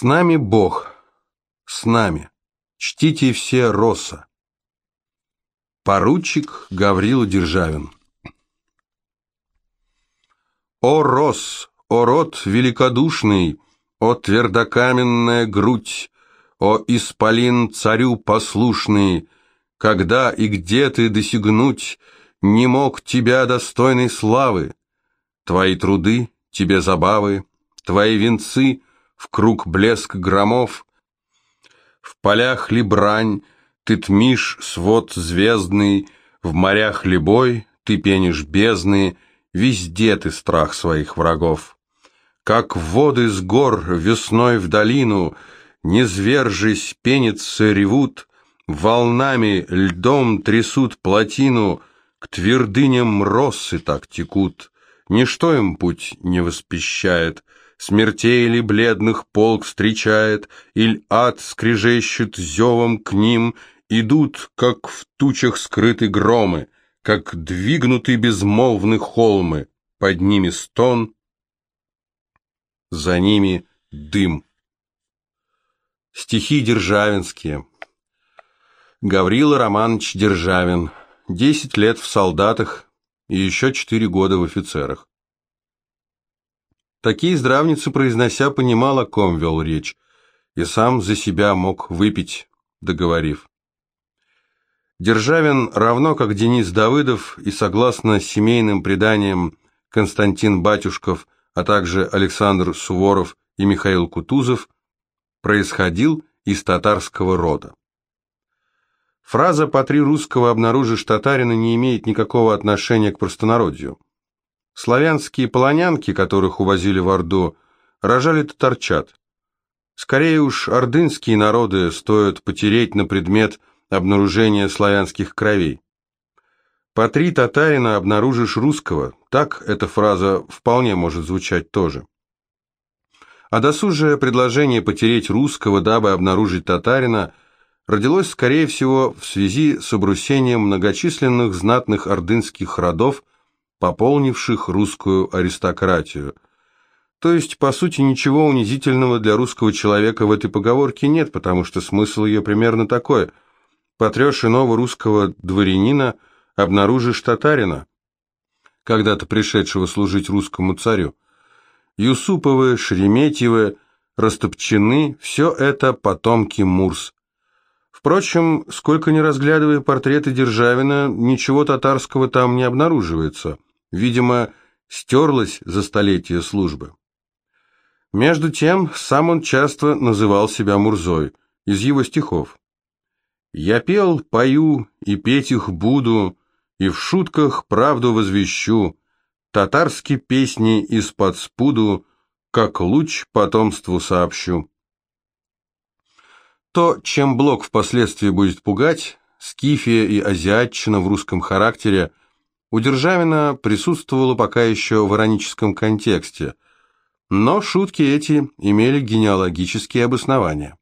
С нами Бог, с нами. Чтите все Росса. Поручик Гаврила Державин. О Рос, о род великодушный, о твердокаменная грудь, о исполин царю послушный, когда и где ты досягнуть не мог тебя достойной славы? Твои труды, тебе забавы, твои венцы — в круг блеск громов. В полях ли брань, ты тмишь свод звездный, в морях ли бой, ты пенишь бездны, везде ты страх своих врагов. Как воды с гор весной в долину, не звержись, пенятся, ревут, волнами, льдом трясут плотину, к твердыням росы так текут, ничто им путь не воспещает — Смертей ли бледных полк встречает, Иль ад скрежещет зевом к ним, Идут, как в тучах скрыты громы, Как двигнуты безмолвны холмы, Под ними стон, за ними дым. Стихи державинские. Гаврила Романович Державин. Десять лет в солдатах и еще четыре года в офицерах. Такие здравницы, произнося, понимал, о ком вел речь, и сам за себя мог выпить, договорив. Державин, равно как Денис Давыдов и, согласно семейным преданиям, Константин Батюшков, а также Александр Суворов и Михаил Кутузов, происходил из татарского рода. Фраза «потри русского, обнаружишь татарина» не имеет никакого отношения к простонародью. Славянские полонянки, которых увозили в Орду, рожали татарчат. Скорее уж, ордынские народы стоят потереть на предмет обнаружения славянских кровей. «По три татарина обнаружишь русского» – так эта фраза вполне может звучать тоже. А досужее предложение потереть русского, дабы обнаружить татарина, родилось, скорее всего, в связи с обрусением многочисленных знатных ордынских родов пополнивших русскую аристократию. То есть, по сути, ничего унизительного для русского человека в этой поговорке нет, потому что смысл ее примерно такой. Потрешь иного русского дворянина, обнаружишь татарина, когда-то пришедшего служить русскому царю. Юсуповы, Шереметьевы, Растопчены – все это потомки Мурс. Впрочем, сколько ни разглядывая портреты Державина, ничего татарского там не обнаруживается – видимо, стерлась за столетия службы. Между тем, сам он часто называл себя Мурзой, из его стихов. «Я пел, пою и петь их буду, и в шутках правду возвещу, татарские песни из-под спуду, как луч потомству сообщу». То, чем Блок впоследствии будет пугать, скифия и азиатчина в русском характере, у Державина присутствовало пока еще в ироническом контексте, но шутки эти имели генеалогические обоснования.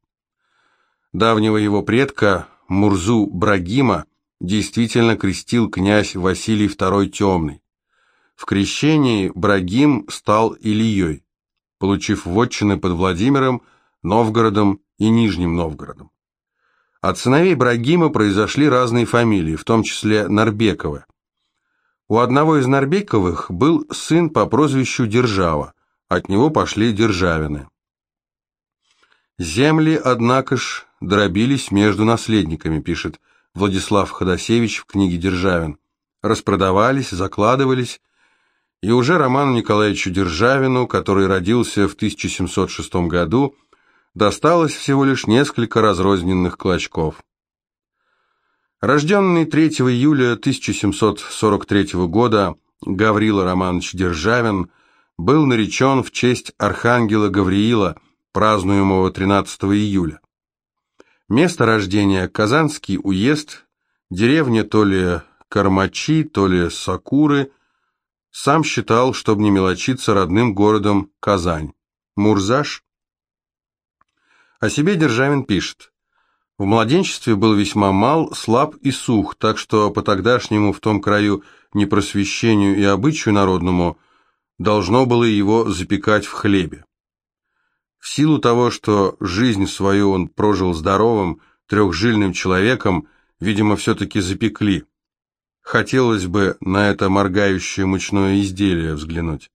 Давнего его предка Мурзу Брагима действительно крестил князь Василий II Темный. В крещении Брагим стал Ильей, получив вотчины под Владимиром, Новгородом и Нижним Новгородом. От сыновей Брагима произошли разные фамилии, в том числе Нарбековы. У одного из Нарбековых был сын по прозвищу Держава, от него пошли Державины. Земли, однако ж, дробились между наследниками, пишет Владислав Ходосевич в книге «Державин». Распродавались, закладывались, и уже Роману Николаевичу Державину, который родился в 1706 году, досталось всего лишь несколько разрозненных клочков. Рожденный 3 июля 1743 года Гаврила Романович Державин был наречен в честь архангела Гавриила, празднуемого 13 июля. Место рождения – Казанский уезд, деревня то ли Кармачи, то ли Сакуры. Сам считал, чтобы не мелочиться родным городом Казань. Мурзаш. О себе Державин пишет. В младенчестве был весьма мал, слаб и сух, так что по-тогдашнему в том краю непросвещению и обычаю народному должно было его запекать в хлебе. В силу того, что жизнь свою он прожил здоровым, трехжильным человеком, видимо, все-таки запекли. Хотелось бы на это моргающее мучное изделие взглянуть.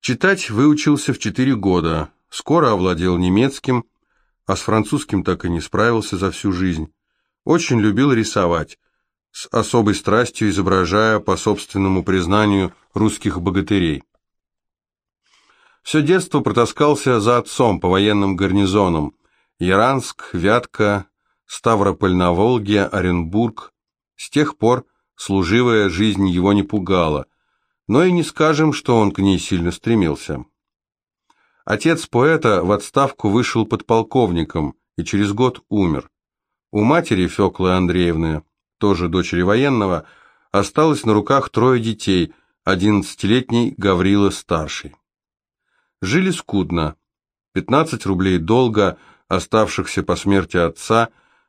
Читать выучился в четыре года, скоро овладел немецким, а с французским так и не справился за всю жизнь. Очень любил рисовать, с особой страстью изображая, по собственному признанию, русских богатырей. Все детство протаскался за отцом по военным гарнизонам. Яранск, Вятка, Ставрополь на Волге, Оренбург. С тех пор служивая жизнь его не пугала, но и не скажем, что он к ней сильно стремился. Отец поэта в отставку вышел подполковником и через год умер. У матери Феклы Андреевны, тоже дочери военного, осталось на руках трое детей, одиннадцатилетний Гаврила старший. Жили скудно. 15 рублей долга, оставшихся по смерти отца,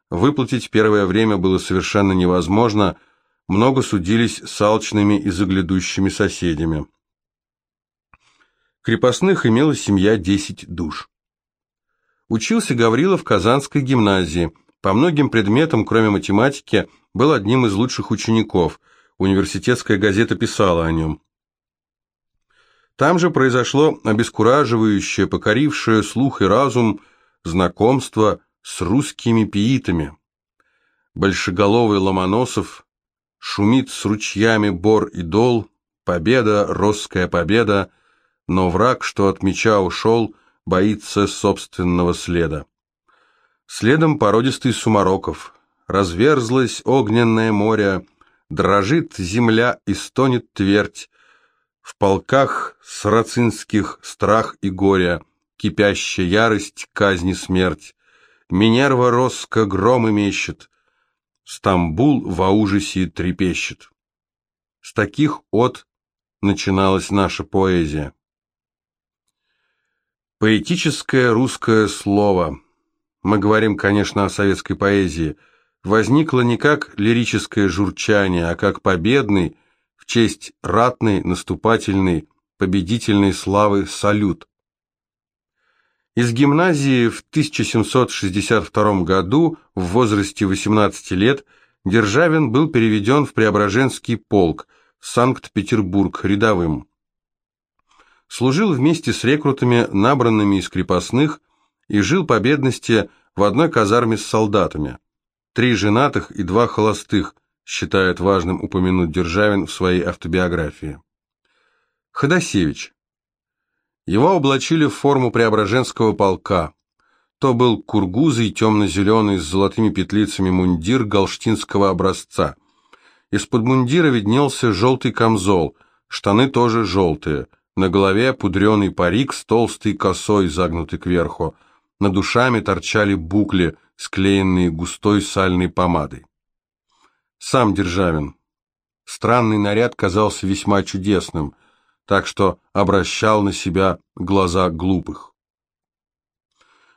выплатить первое время было совершенно невозможно, много судились с алчными и заглядущими соседями. Крепостных имела семья 10 душ. Учился Гаврила в Казанской гимназии. По многим предметам, кроме математики, был одним из лучших учеников. Университетская газета писала о нем. Там же произошло обескураживающее, покорившее слух и разум знакомство с русскими пиитами. Большеголовый Ломоносов шумит с ручьями бор и дол, победа, росская победа, но враг, что от меча ушел, боится собственного следа. Следом породистый Сумароков. Разверзлось огненное море, дрожит земля и стонет твердь, в полках сарацинских страх и горе, Кипящая ярость, казни смерть. Минерва Роско громы мещет, Стамбул во ужасе трепещет. С таких от начиналась наша поэзия. Поэтическое русское слово. Мы говорим, конечно, о советской поэзии. Возникло не как лирическое журчание, а как победный, в честь ратной, наступательной, победительной славы салют. Из гимназии в 1762 году в возрасте 18 лет Державин был переведен в Преображенский полк, Санкт-Петербург, рядовым. Служил вместе с рекрутами, набранными из крепостных, и жил по бедности в одной казарме с солдатами. Три женатых и два холостых, считает важным упомянуть Державин в своей автобиографии. Ходосевич. Его облачили в форму Преображенского полка. То был кургузый темно-зеленый с золотыми петлицами мундир галштинского образца. Из-под мундира виднелся желтый камзол, штаны тоже желтые, на голове пудреный парик с толстой косой, загнутый кверху, над ушами торчали букли, склеенные густой сальной помадой. Сам Державин. Странный наряд казался весьма чудесным, так что обращал на себя глаза глупых.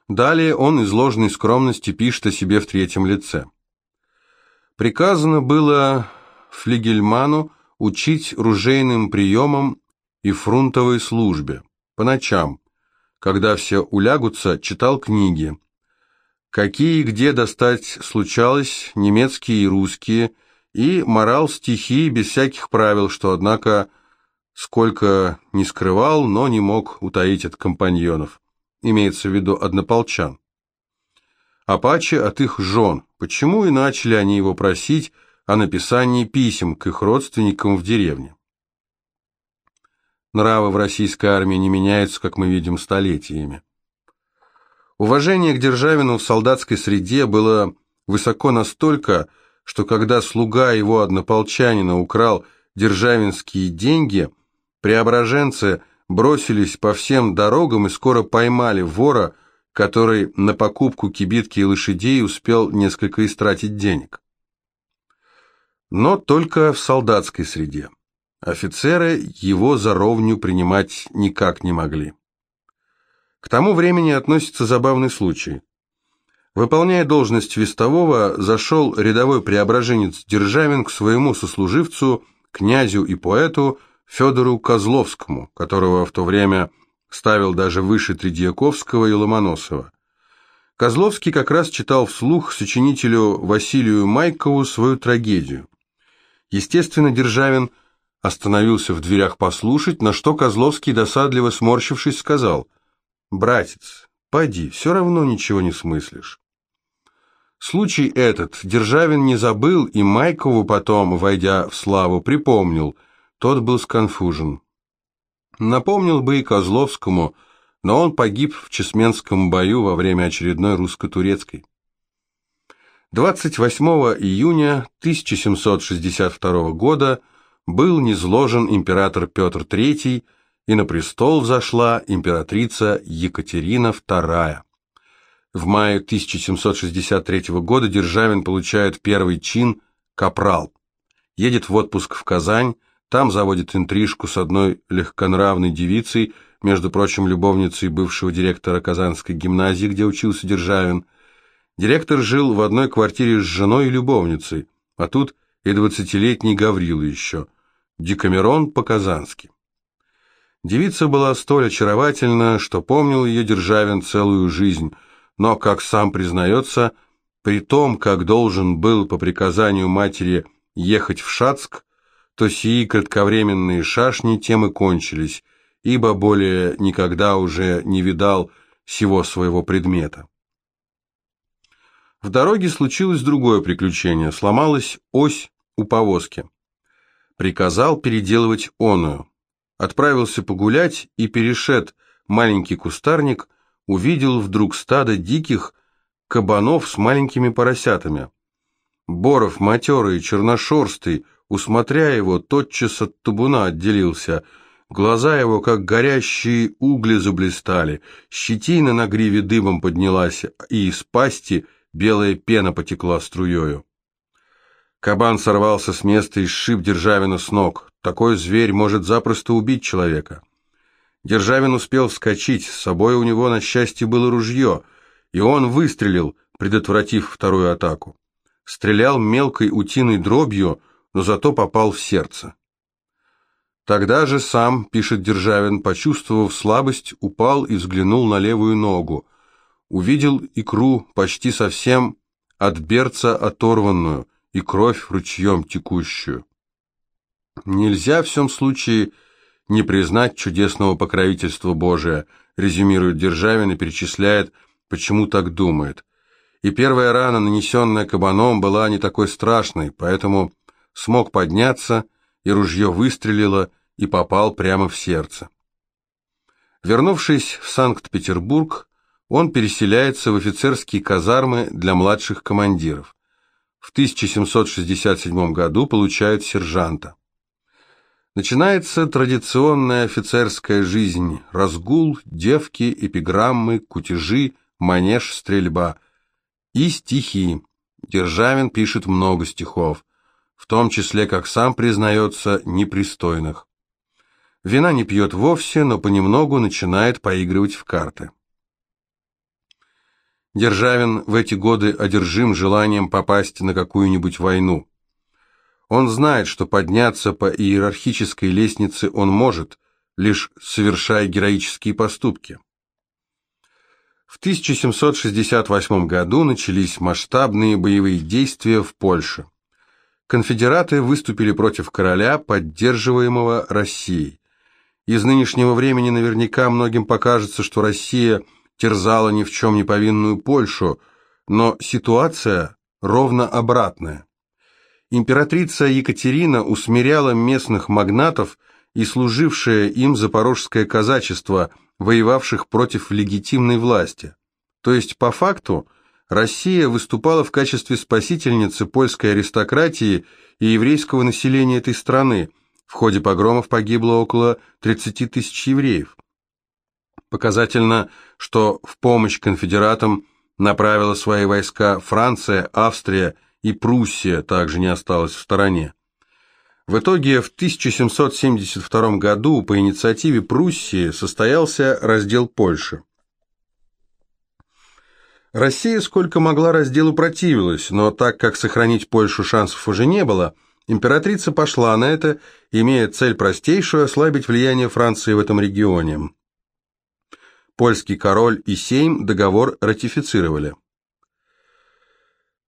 Далее он из ложной скромности пишет о себе в третьем лице. Приказано было флигельману учить ружейным приемам и фрунтовой службе. По ночам, когда все улягутся, читал книги, какие где достать случалось, немецкие и русские, и морал стихи без всяких правил, что, однако, сколько не скрывал, но не мог утаить от компаньонов. Имеется в виду однополчан. Апачи от их жен. Почему и начали они его просить о написании писем к их родственникам в деревне? Нравы в российской армии не меняются, как мы видим, столетиями. Уважение к Державину в солдатской среде было высоко настолько, что когда слуга его однополчанина украл державинские деньги, преображенцы бросились по всем дорогам и скоро поймали вора, который на покупку кибитки и лошадей успел несколько истратить денег. Но только в солдатской среде. Офицеры его за ровню принимать никак не могли. К тому времени относится забавный случай. Выполняя должность вестового, зашел рядовой преображенец Державин к своему сослуживцу, князю и поэту Федору Козловскому, которого в то время ставил даже выше Тредьяковского и Ломоносова. Козловский как раз читал вслух сочинителю Василию Майкову свою трагедию. Естественно, Державин остановился в дверях послушать, на что Козловский, досадливо сморщившись, сказал, «Братец, поди, все равно ничего не смыслишь». Случай этот Державин не забыл, и Майкову потом, войдя в славу, припомнил. Тот был сконфужен. Напомнил бы и Козловскому, но он погиб в Чесменском бою во время очередной русско-турецкой. 28 июня 1762 года был низложен император Петр III, и на престол взошла императрица Екатерина II. В мае 1763 года Державин получает первый чин капрал. Едет в отпуск в Казань, там заводит интрижку с одной легконравной девицей, между прочим, любовницей бывшего директора Казанской гимназии, где учился Державин. Директор жил в одной квартире с женой и любовницей, а тут и двадцатилетний Гаврила еще. Декамерон по-казански. Девица была столь очаровательна, что помнил ее Державин целую жизнь – но, как сам признается, при том, как должен был по приказанию матери ехать в Шацк, то сии кратковременные шашни тем и кончились, ибо более никогда уже не видал всего своего предмета. В дороге случилось другое приключение, сломалась ось у повозки. Приказал переделывать оную. Отправился погулять и перешед маленький кустарник – увидел вдруг стадо диких кабанов с маленькими поросятами. Боров, матерый, черношерстый, усмотря его, тотчас от табуна отделился. Глаза его, как горящие угли, заблистали, щетина на гриве дымом поднялась, и из пасти белая пена потекла струею. Кабан сорвался с места и сшиб Державина с ног. Такой зверь может запросто убить человека. Державин успел вскочить, с собой у него, на счастье, было ружье, и он выстрелил, предотвратив вторую атаку. Стрелял мелкой утиной дробью, но зато попал в сердце. Тогда же сам, пишет Державин, почувствовав слабость, упал и взглянул на левую ногу. Увидел икру почти совсем от берца оторванную и кровь ручьем текущую. Нельзя в всем случае не признать чудесного покровительства Божия, резюмирует Державин и перечисляет, почему так думает. И первая рана, нанесенная кабаном, была не такой страшной, поэтому смог подняться, и ружье выстрелило и попал прямо в сердце. Вернувшись в Санкт-Петербург, он переселяется в офицерские казармы для младших командиров. В 1767 году получает сержанта. Начинается традиционная офицерская жизнь, разгул, девки, эпиграммы, кутежи, манеж, стрельба. И стихи. Державин пишет много стихов, в том числе, как сам признается, непристойных. Вина не пьет вовсе, но понемногу начинает поигрывать в карты. Державин в эти годы одержим желанием попасть на какую-нибудь войну. Он знает, что подняться по иерархической лестнице он может, лишь совершая героические поступки. В 1768 году начались масштабные боевые действия в Польше. Конфедераты выступили против короля, поддерживаемого Россией. Из нынешнего времени наверняка многим покажется, что Россия терзала ни в чем не повинную Польшу, но ситуация ровно обратная. Императрица Екатерина усмиряла местных магнатов и служившее им запорожское казачество, воевавших против легитимной власти. То есть, по факту, Россия выступала в качестве спасительницы польской аристократии и еврейского населения этой страны. В ходе погромов погибло около 30 тысяч евреев. Показательно, что в помощь конфедератам направила свои войска Франция, Австрия и Пруссия также не осталась в стороне. В итоге в 1772 году по инициативе Пруссии состоялся раздел Польши. Россия сколько могла разделу противилась, но так как сохранить Польшу шансов уже не было, императрица пошла на это, имея цель простейшую – ослабить влияние Франции в этом регионе. Польский король и Сейм договор ратифицировали.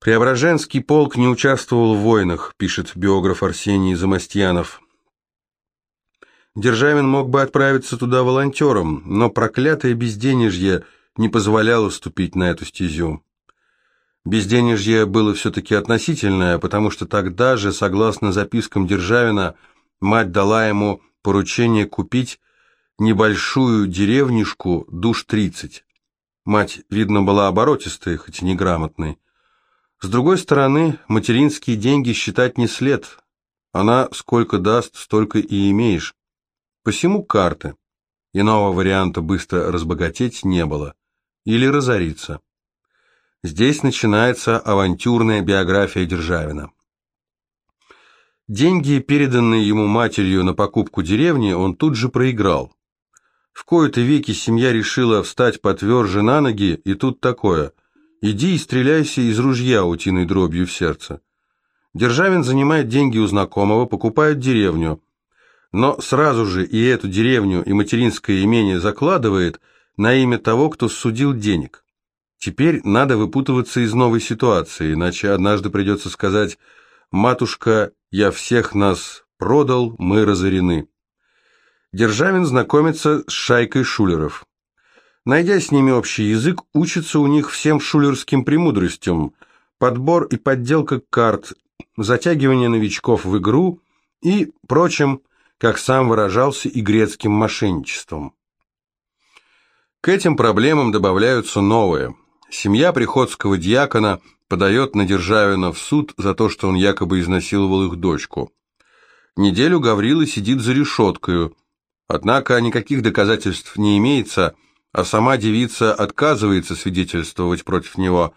Преображенский полк не участвовал в войнах, пишет биограф Арсений Замастьянов. Державин мог бы отправиться туда волонтером, но проклятое безденежье не позволяло ступить на эту стезю. Безденежье было все-таки относительное, потому что тогда же, согласно запискам Державина, мать дала ему поручение купить небольшую деревнишку душ тридцать. Мать, видно, была оборотистой, хоть и неграмотной. С другой стороны, материнские деньги считать не след. Она сколько даст, столько и имеешь. Посему карты. Иного варианта быстро разбогатеть не было. Или разориться. Здесь начинается авантюрная биография Державина. Деньги, переданные ему матерью на покупку деревни, он тут же проиграл. В кои-то веки семья решила встать потверже на ноги, и тут такое. Иди и стреляйся из ружья утиной дробью в сердце. Державин занимает деньги у знакомого, покупает деревню. Но сразу же и эту деревню, и материнское имение закладывает на имя того, кто судил денег. Теперь надо выпутываться из новой ситуации, иначе однажды придется сказать «Матушка, я всех нас продал, мы разорены». Державин знакомится с шайкой шулеров. Найдя с ними общий язык, учится у них всем шулерским премудростям, подбор и подделка карт, затягивание новичков в игру и прочим, как сам выражался, и грецким мошенничеством. К этим проблемам добавляются новые – Семья приходского диакона подает на Державина в суд за то, что он якобы изнасиловал их дочку. Неделю Гаврила сидит за решеткою, однако никаких доказательств не имеется, а сама девица отказывается свидетельствовать против него.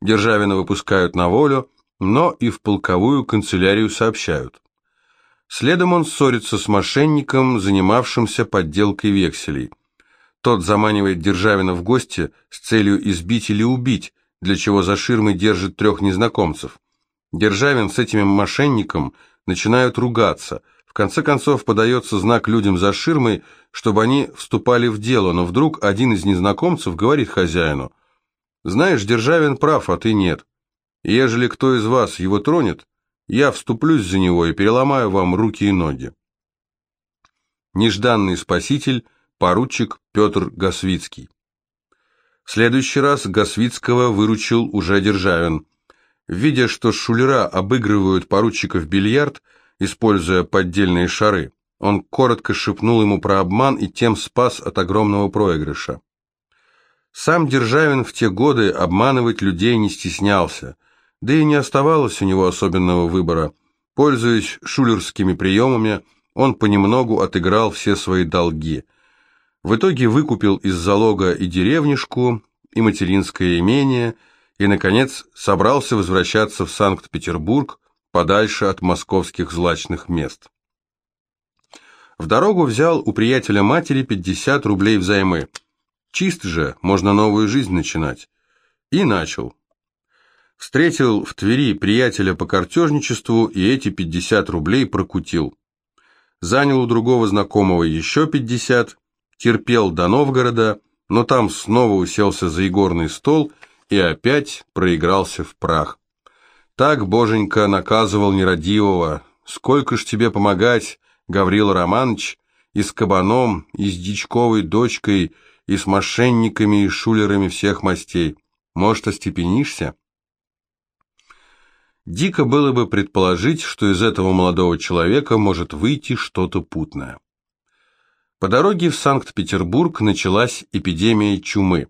Державина выпускают на волю, но и в полковую канцелярию сообщают. Следом он ссорится с мошенником, занимавшимся подделкой векселей. Тот заманивает Державина в гости с целью избить или убить, для чего за ширмой держит трех незнакомцев. Державин с этим мошенником начинают ругаться. В конце концов подается знак людям за ширмой, чтобы они вступали в дело, но вдруг один из незнакомцев говорит хозяину, «Знаешь, Державин прав, а ты нет. Ежели кто из вас его тронет, я вступлюсь за него и переломаю вам руки и ноги». Нежданный спаситель – поручик Петр Гасвицкий. В следующий раз Гасвицкого выручил уже Державин. Видя, что шулера обыгрывают поручика в бильярд, используя поддельные шары, он коротко шепнул ему про обман и тем спас от огромного проигрыша. Сам Державин в те годы обманывать людей не стеснялся, да и не оставалось у него особенного выбора. Пользуясь шулерскими приемами, он понемногу отыграл все свои долги – в итоге выкупил из залога и деревнишку, и материнское имение, и, наконец, собрался возвращаться в Санкт-Петербург, подальше от московских злачных мест. В дорогу взял у приятеля матери 50 рублей взаймы. Чист же, можно новую жизнь начинать. И начал. Встретил в Твери приятеля по картежничеству и эти 50 рублей прокутил. Занял у другого знакомого еще 50, терпел до Новгорода, но там снова уселся за игорный стол и опять проигрался в прах. Так боженька наказывал нерадивого. Сколько ж тебе помогать, Гаврил Романович, и с кабаном, и с дичковой дочкой, и с мошенниками и шулерами всех мастей. Может, остепенишься? Дико было бы предположить, что из этого молодого человека может выйти что-то путное. По дороге в Санкт-Петербург началась эпидемия чумы.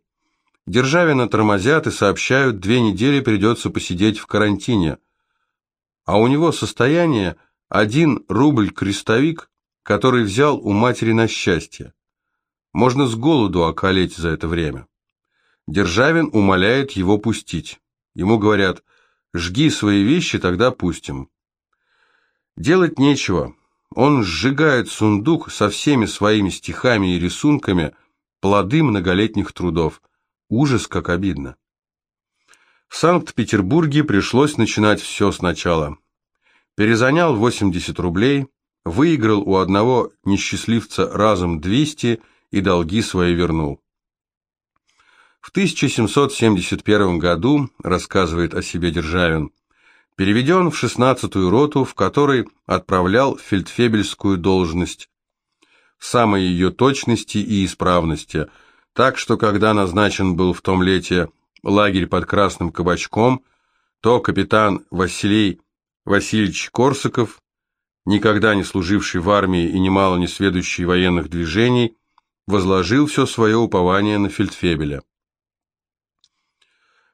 Державина тормозят и сообщают, две недели придется посидеть в карантине. А у него состояние один рубль крестовик, который взял у матери на счастье. Можно с голоду околеть за это время. Державин умоляет его пустить. Ему говорят, жги свои вещи, тогда пустим. Делать нечего, он сжигает сундук со всеми своими стихами и рисунками, плоды многолетних трудов. Ужас, как обидно. В Санкт-Петербурге пришлось начинать все сначала. Перезанял 80 рублей, выиграл у одного несчастливца разом 200 и долги свои вернул. В 1771 году, рассказывает о себе Державин, переведен в 16-ю роту, в которой отправлял фельдфебельскую должность, самой ее точности и исправности, так что когда назначен был в том лете лагерь под Красным Кабачком, то капитан Василий Васильевич Корсаков, никогда не служивший в армии и немало не сведущий военных движений, возложил все свое упование на фельдфебеля.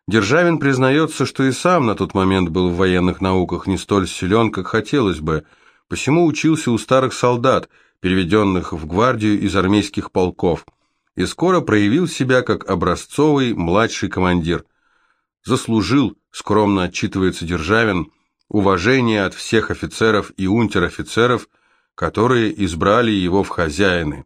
Державин признается, что и сам на тот момент был в военных науках не столь силен, как хотелось бы, посему учился у старых солдат, переведенных в гвардию из армейских полков, и скоро проявил себя как образцовый младший командир. Заслужил, скромно отчитывается Державин, уважение от всех офицеров и унтер-офицеров, которые избрали его в хозяины.